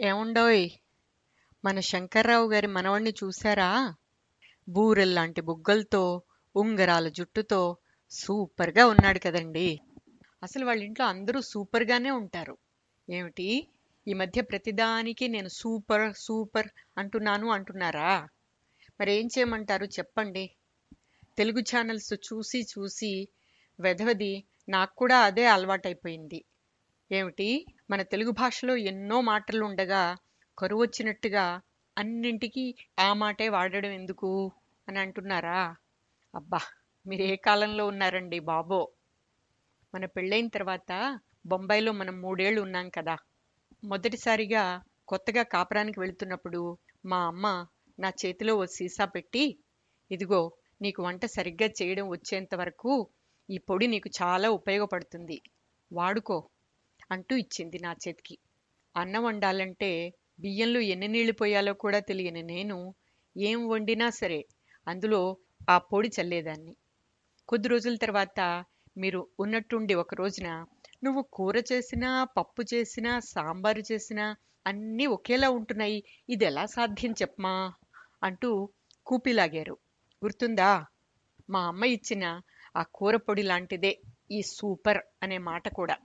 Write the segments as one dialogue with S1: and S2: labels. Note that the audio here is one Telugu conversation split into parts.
S1: ఏముండోయ్? మన శంకర్రావు గారి మనవణ్ణి చూశారా? బూరెల్లాంటి బుగ్గలతో ఉంగరాల జుట్టుతో సూపర్గా ఉన్నాడు కదండి. అసలు వాళ్ళ ఇంట్లో అందరూ సూపర్గానే ఉంటారు. ఏమిటి? ఈ మధ్య ప్రతిదానికి నేను సూపర్ సూపర్ అంటున్నాను అంటున్నారా? మరి ఏం చేయమంటారు చెప్పండి. తెలుగు ఛానల్స్ చూసి చూసి వెధవది నాకు కూడా అదే అలవాటైపోయింది. ఏమిటి? మన తెలుగు భాషలో ఎన్నో మాటలు ఉండగా కరువు వచ్చినట్టుగా అన్నింటికి ఆ మాటే వాడడం ఎందుకు అని అంటున్నారా? అబ్బా! మీరు ఏ కాలంలో ఉన్నారండి బాబో? మన పెళ్ళైన తర్వాత బొంబాయిలో మనం మూడేళ్ళు ఉన్నాం కదా. మొదటిసారిగా కొత్తగా కాపురానికి వెళుతున్నప్పుడు మా అమ్మ నా చేతిలో ఓ సీసా పెట్టి ఇదిగో నీకు వంట సరిగ్గా చేయడం వచ్చేంత వరకు ఈ పొడి నీకు చాలా ఉపయోగపడుతుంది. వాడుకో. అంటూ ఇచ్చింది నా చేతికి. అన్నం వండాలంటే బియ్యంలో ఎన్ని నీళ్ళు పోయాలో కూడా తెలియని నేను ఏం వండినా సరే అందులో ఆ పొడి చల్లేదాన్ని. కొద్ది రోజుల తర్వాత మీరు ఉన్నట్టుండి ఒక రోజున నువ్వు కూర చేసినా పప్పు చేసినా సాంబారు చేసినా అన్నీ ఒకేలా ఉంటున్నాయి. ఇది ఎలా సాధ్యం చెప్పమా? అంటూ కూపిలాగారు. గుర్తుందా? మా అమ్మ ఇచ్చిన ఆ కూర పొడి లాంటిదే ఈ సూపర్ అనే మాట కూడా.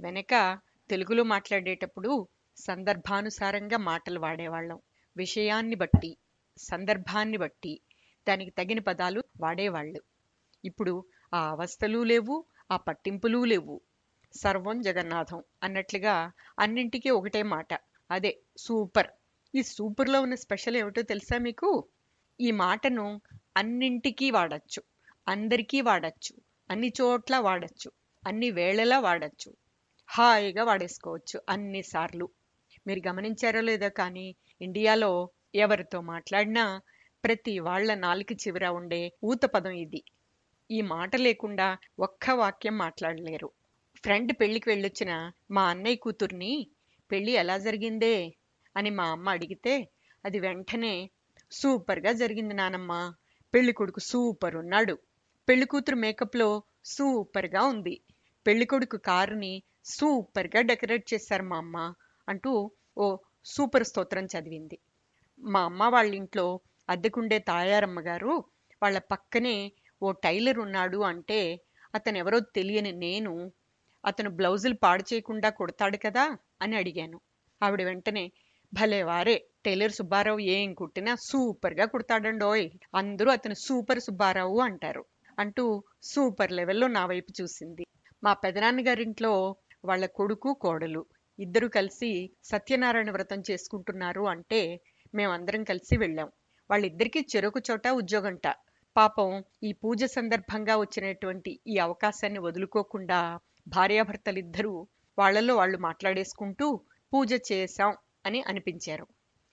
S1: వెనక తెలుగులో మాట్లాడేటప్పుడు సందర్భానుసారంగా మాటలు వాడేవాళ్ళం. విషయాన్ని బట్టి సందర్భాన్ని బట్టి దానికి తగిన పదాలు వాడేవాళ్ళు. ఇప్పుడు ఆ అవస్థలు లేవు ఆ పట్టింపులు లేవు. సర్వం జగన్నాథం అన్నట్లుగా అన్నింటికీ ఒకటే మాట. అదే సూపర్. ఈ సూపర్లో ఉన్న స్పెషల్ ఏమిటో తెలుసా మీకు? ఈ మాటను అన్నింటికీ వాడచ్చు. అందరికీ వాడచ్చు. అన్ని చోట్ల వాడచ్చు. అన్ని వేళలా వాడచ్చు. హాయిగా వాడేసుకోవచ్చు అన్నిసార్లు మీరు గమనించారో లేదో కానీ ఇండియాలో ఎవరితో మాట్లాడినా ప్రతి వాళ్ళ నాలుక చివర ఉండే ఊత పదం ఇది. ఈ మాట లేకుండా ఒక్క వాక్యం మాట్లాడలేరు. ఫ్రెండ్ పెళ్ళికి వెళ్ళొచ్చిన మా అన్నయ్య కూతుర్ని పెళ్ళి ఎలా జరిగిందే అని మా అమ్మ అడిగితే అది వెంటనే సూపర్గా జరిగింది నానమ్మ. పెళ్ళి కొడుకు సూపర్ ఉన్నాడు. పెళ్ళి కూతురు మేకప్లో సూపర్గా ఉంది. పెళ్ళి కొడుకు కారుని సూపర్గా డెకరేట్ చేశారు మా అమ్మ అంటూ ఓ సూపర్ స్తోత్రం చదివింది. మా అమ్మ వాళ్ళ ఇంట్లో అద్దెకుండే తాయారమ్మ గారు వాళ్ళ పక్కనే ఓ టైలర్ ఉన్నాడు అంటే అతను ఎవరో తెలియని నేను అతను బ్లౌజులు పాడు చేయకుండా కుడతాడు కదా అని అడిగాను. ఆవిడ వెంటనే భలే వారే టైలర్ సుబ్బారావు ఏం కుట్టినా సూపర్గా కుడతాడండోయ్ అందరూ అతను సూపర్ సుబ్బారావు అంటారు అంటూ సూపర్ లెవెల్లో నా వైపు చూసింది. మా పెదనాన్నగారింట్లో వాళ్ళ కొడుకు కోడలు. ఇద్దరు కలిసి సత్యనారాయణ వ్రతం చేసుకుంటున్నారు అంటే మేమందరం కలిసి వెళ్ళాం. వాళ్ళిద్దరికీ చెరొక చోట ఉద్యోగంట. పాపం ఈ పూజ సందర్భంగా వచ్చినటువంటి ఈ అవకాశాన్ని వదులుకోకుండా భార్యాభర్తలిద్దరూ వాళ్ళలో వాళ్ళు మాట్లాడేసుకుంటూ పూజ చేశాం అని అనిపించారు.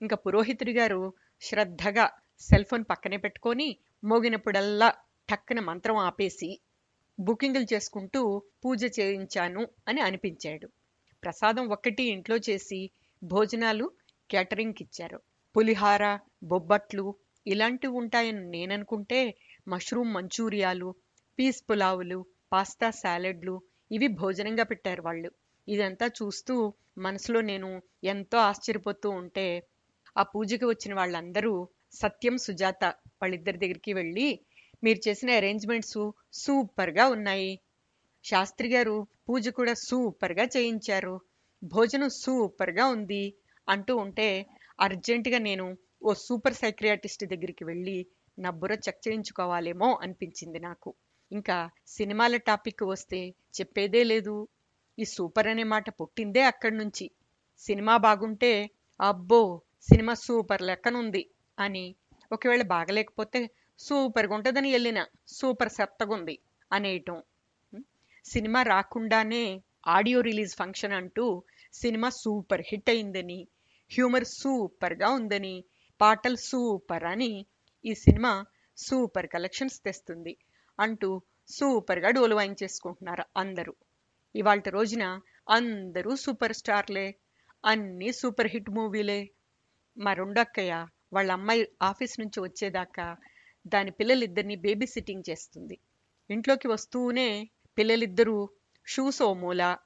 S1: ఇంకా పురోహితుడి గారు శ్రద్ధగా సెల్ ఫోన్ పక్కనే పెట్టుకొని మోగినప్పుడల్లా టక్కన మంత్రం ఆపేసి బుకింగులు చేసుకుంటూ పూజ చేయించాను అని అనిపించాడు. ప్రసాదం ఒక్కటి ఇంట్లో చేసి భోజనాలు కేటరింగ్కి ఇచ్చారు పులిహార బొబ్బట్లు ఇలాంటివి ఉంటాయని నేననుకుంటే మష్రూమ్ మంచూరియాలు పీస్ పులావులు పాస్తా సాలెడ్లు ఇవి భోజనంగా పెట్టారు వాళ్ళు. ఇదంతా చూస్తూ మనసులో నేను ఎంతో ఆశ్చర్యపోతూ ఉంటే ఆ పూజకి వచ్చిన వాళ్ళందరూ సత్యం సుజాత వాళ్ళిద్దరి దగ్గరికి వెళ్ళి మీరు చేసిన అరేంజ్మెంట్స్ సూపర్గా ఉన్నాయి. శాస్త్రి గారు పూజ కూడా సూపర్గా చేయించారు. భోజనం సూపర్గా ఉంది అంటూ ఉంటే అర్జెంటుగా నేను ఓ సూపర్ సైక్రియాటిస్ట్ దగ్గరికి వెళ్ళి నా బుర్ర చెక్ చేయించుకోవాలేమో అనిపించింది నాకు. ఇంకా సినిమాల టాపిక్ వస్తే చెప్పేదే లేదు. ఈ సూపర్ అనే మాట పుట్టిందే అక్కడి నుంచి. సినిమా బాగుంటే అబ్బో సినిమా సూపర్ లెక్కనుంది అని. ఒకవేళ బాగలేకపోతే సూపర్గా ఉంటుందని వెళ్ళిన సూపర్ సెత్తగుంది అనేయటం. సినిమా రాకుండానే ఆడియో రిలీజ్ ఫంక్షన్ అంటూ సినిమా సూపర్ హిట్ అయిందని హ్యూమర్ సూపర్గా ఉందని పాటలు సూపర్ అని ఈ సినిమా సూపర్ కలెక్షన్స్ తెస్తుంది అంటూ సూపర్గా డోలు వాయించేసుకుంటున్నారు అందరూ. ఇవాళ రోజున అందరూ సూపర్ స్టార్లే అన్నీ సూపర్ హిట్ మూవీలే. మా రెండక్కయ్య వాళ్ళ అమ్మాయి ఆఫీస్ నుంచి వచ్చేదాకా దాని పిల్లలిద్దరిని బేబీ సిట్టింగ్ చేస్తుంది. ఇంట్లోకి వస్తూనే పిల్లలిద్దరూ షూస్ ఓ మూల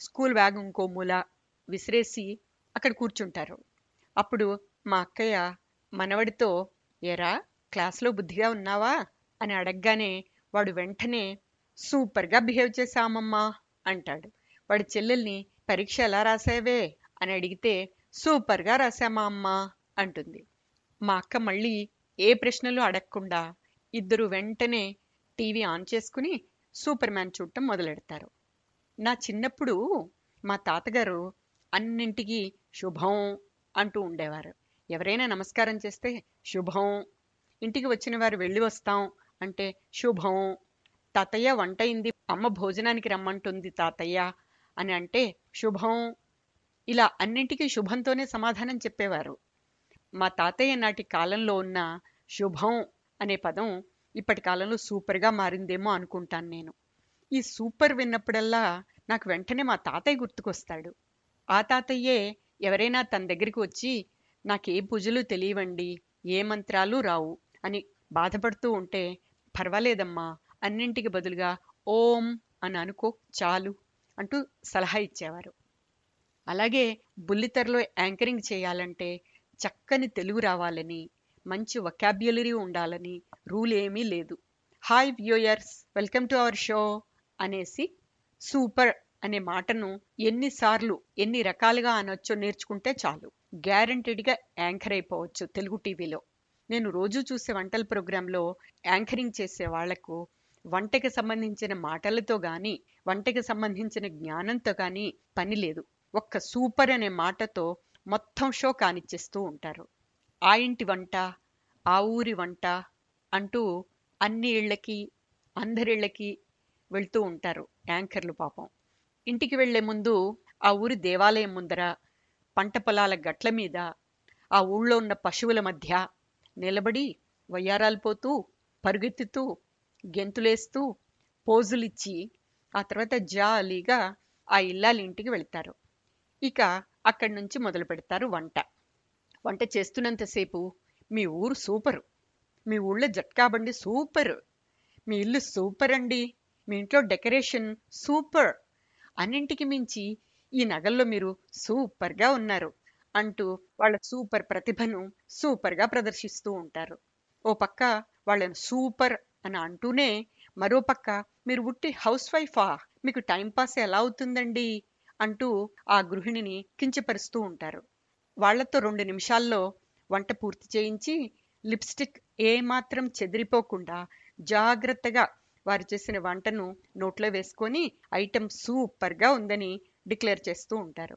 S1: స్కూల్ బ్యాగ్ ఇంకో మూల విసిరేసి అక్కడ కూర్చుంటారు. అప్పుడు మా అక్కయ్య మనవడితో ఏరా క్లాస్లో బుద్ధిగా ఉన్నావా? అని అడగగానే వాడు వెంటనే సూపర్గా బిహేవ్ చేశామమ్మా అంటాడు. వాడి చెల్లెల్ని పరీక్ష ఎలా రాసావే? అని అడిగితే సూపర్గా రాసామా అమ్మా అంటుంది. మా అక్క మళ్ళీ ఏ ప్రశ్నలు అడగకుండా ఇద్దరు వెంటనే టీవీ ఆన్ చేసుకుని సూపర్ మ్యాన్ చూడటం మొదలెడతారు. నా చిన్నప్పుడు మా తాతగారు అన్నింటికి శుభం అంటూ ఉండేవారు. ఎవరైనా నమస్కారం చేస్తే శుభం ఇంటికి వచ్చిన వారు వెళ్ళి వస్తాం అంటే శుభం తాతయ్య వంట అయింది అమ్మ భోజనానికి రమ్మంటుంది తాతయ్య అని అంటే శుభం. ఇలా అన్నింటికీ శుభంతోనే సమాధానం చెప్పేవారు. మా తాతయ్య నాటి కాలంలో ఉన్న శుభం అనే పదం ఇప్పటి కాలంలో సూపర్గా మారిందేమో అనుకుంటాను నేను. ఈ సూపర్ విన్నప్పుడల్లా నాకు వెంటనే మా తాతయ్య గుర్తుకొస్తాడు. ఆ తాతయ్యే ఎవరైనా తన దగ్గరికి వచ్చి నాకే పూజలు తెలియవండి ఏ మంత్రాలు రావు అని బాధపడుతూ ఉంటే పర్వాలేదమ్మా అన్నింటికి బదులుగా ఓం అని అనుకో చాలు అంటూ సలహా ఇచ్చేవారు. అలాగే బుల్లితెరలో యాంకరింగ్ చేయాలంటే చక్కని తెలుగు రావాలని మంచి వొకాబ్యులరీ ఉండాలని రూల్ ఏమీ లేదు. Hi viewers welcome to our show అనేసి సూపర్ అనే మాటను ఎన్నిసార్లు ఎన్ని రకాలుగా అనొచ్చో నేర్చుకుంటే చాలు. గ్యారంటీడ్గా యాంకర్ అయిపోవచ్చు తెలుగు టీవీలో. నేను రోజు చూసే వంటల ప్రోగ్రాంలో యాంకరింగ్ చేసే వాళ్ళకు వంటకి సంబంధించిన మాటలతో కానీ వంటకి సంబంధించిన జ్ఞానంతో కానీ పని లేదు. ఒక్క సూపర్ అనే మాటతో మొత్తం షో కానిచ్చేస్తూ ఉంటారు. ఆ ఇంటి వంట ఆ ఊరి వంట అంటూ అన్ని ఇళ్ళకి అందరిళ్ళకి వెళ్తూ ఉంటారు యాంకర్లు పాపం. ఇంటికి వెళ్ళే ముందు ఆ ఊరి దేవాలయం ముందర పంట పొలాల గట్ల మీద ఆ ఊళ్ళో ఉన్న పశువుల మధ్య నిలబడి వయ్యారాలు పోతూ పరుగెత్తుతూ గెంతులేస్తూ పోజులిచ్చి ఆ తర్వాత జాలీగా ఆ ఇల్లాలి ఇంటికి వెళ్తారు. ఇక అక్కడి నుంచి మొదలు పెడతారు వంట. వంట చేస్తున్నంతసేపు మీ ఊరు సూపరు. మీ ఊళ్ళో జట్కా బండి సూపర్. మీ ఇల్లు సూపర్ అండి మీ ఇంట్లో డెకరేషన్ సూపర్. అన్నింటికి మించి ఈ నగల్లో మీరు సూపర్గా ఉన్నారు అంటూ వాళ్ళ సూపర్ ప్రతిభను సూపర్గా ప్రదర్శిస్తూ ఉంటారు. ఓ పక్క వాళ్ళని సూపర్ అని అంటూనే మరో పక్క మీరు ఉట్టి హౌస్ వైఫా? మీకు టైంపాస్ ఎలా అవుతుందండి? అంటూ ఆ గృహిణిని కించపరుస్తూ ఉంటారు. వాళ్ళతో రెండు నిమిషాల్లో వంట పూర్తి చేయించి లిప్స్టిక్ ఏమాత్రం చెదిరిపోకుండా జాగ్రత్తగా వారు చేసిన వంటను నోట్లో వేసుకొని ఐటెం సూపర్గా ఉందని డిక్లేర్ చేస్తూ ఉంటారు.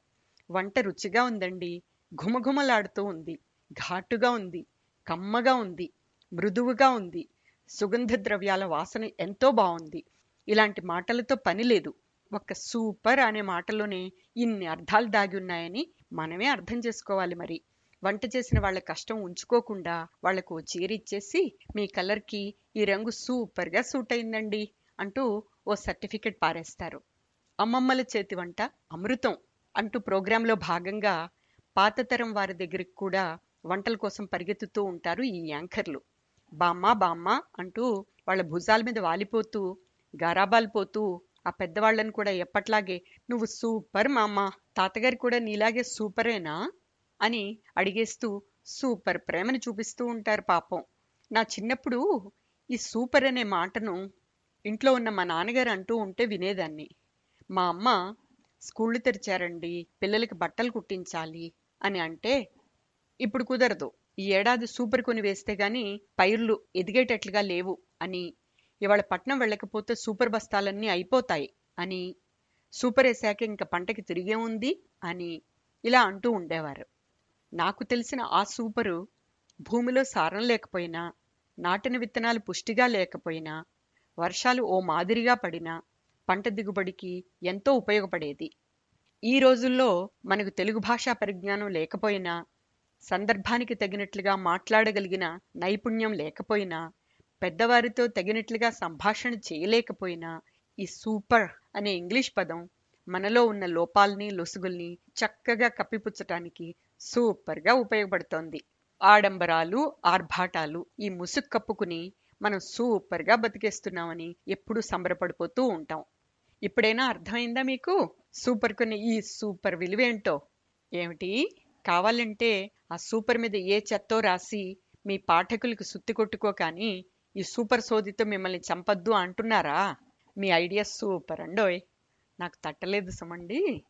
S1: వంట రుచిగా ఉందండి ఘుమఘుమలాడుతూ ఉంది ఘాటుగా ఉంది కమ్మగా ఉంది మృదువుగా ఉంది సుగంధ ద్రవ్యాల వాసన ఎంతో బాగుంది. ఇలాంటి మాటలతో పని లేదు. ఒక్క సూపర్ అనే మాటలోనే ఇన్ని అర్థాలు దాగి ఉన్నాయని మనమే అర్థం చేసుకోవాలి మరి. వంట చేసిన వాళ్ళ కష్టం ఉంచుకోకుండా వాళ్ళకు చీర ఇచ్చేసి మీ కలర్కి ఈ రంగు సూపర్గా సూట్ అయిందండి అంటూ ఓ సర్టిఫికెట్ పారేస్తారు. అమ్మమ్మల చేతి వంట అమృతం అంటూ ప్రోగ్రాంలో భాగంగా పాతతరం వారి దగ్గరికి కూడా వంటల కోసం పరిగెత్తుతూ ఉంటారు ఈ యాంకర్లు. బామ్మ బామ్మ అంటూ వాళ్ళ భుజాల మీద వాలిపోతూ గారాబాలిపోతూ ఆ పెద్దవాళ్ళని కూడా ఎప్పట్లాగే నువ్వు సూపర్ మామ్మ తాతగారు కూడా నీలాగే సూపరేనా? అని అడిగేస్తూ సూపర్ ప్రేమను చూపిస్తూ ఉంటారు పాపం. నా చిన్నప్పుడు ఈ సూపర్ అనే మాటను ఇంట్లో ఉన్న మా నాన్నగారు అంటూ ఉంటే వినేదాన్ని. మా అమ్మ స్కూళ్ళు తెరిచారండి పిల్లలకి బట్టలు కుట్టించాలి అని అంటే ఇప్పుడు కుదరదు ఈ ఏడాది సూపర్ కొని వేస్తే గాని పైర్లు ఎదిగేటట్లుగా లేవు అని ఇవాళ పట్నం వెళ్ళకపోతే సూపర్ బస్తాలన్నీ అయిపోతాయి అని సూపర్ వేసాక ఇంకా పంటకి తిరిగే ఉంది అని ఇలా అంటూ ఉండేవారు. నాకు తెలిసిన ఆ సూపరు భూమిలో సారం లేకపోయినా నాటిన విత్తనాలు పుష్టిగా లేకపోయినా వర్షాలు ఓ మాదిరిగా పడినా పంట దిగుబడికి ఎంతో ఉపయోగపడేది. ఈ రోజుల్లో మనకు తెలుగు భాషా పరిజ్ఞానం లేకపోయినా సందర్భానికి తగినట్లుగా మాట్లాడగలిగిన నైపుణ్యం లేకపోయినా పెద్దవారితో తగినట్లుగా సంభాషణ చేయలేకపోయినా ఈ సూపర్ అనే ఇంగ్లీష్ పదం మనలో ఉన్న లోపాల్ని లొసుగుల్ని చక్కగా కప్పిపుచ్చటానికి సూపర్గా ఉపయోగపడుతోంది. ఆడంబరాలు ఆర్భాటాలు ఈ ముసుగు కప్పుకుని మనం సూపర్గా బతికేస్తున్నామని ఎప్పుడూ సంబరపడిపోతూ ఉంటాం. ఇప్పుడైనా అర్థమైందా మీకు? సూపర్ కొన్ని ఈ సూపర్ విలువేంటో ఏమిటి? కావాలంటే ఆ సూపర్ మీద ఏ చెత్తో రాసి మీ పాఠకులకు సుత్తి కొట్టుకో కానీ ఈ సూపర్ సోదితో మిమ్మల్ని చంపద్దు అంటున్నారా? మీ ఐడియా సూపర్. అండోయ్ నాకు తట్టలేదు సుమండి.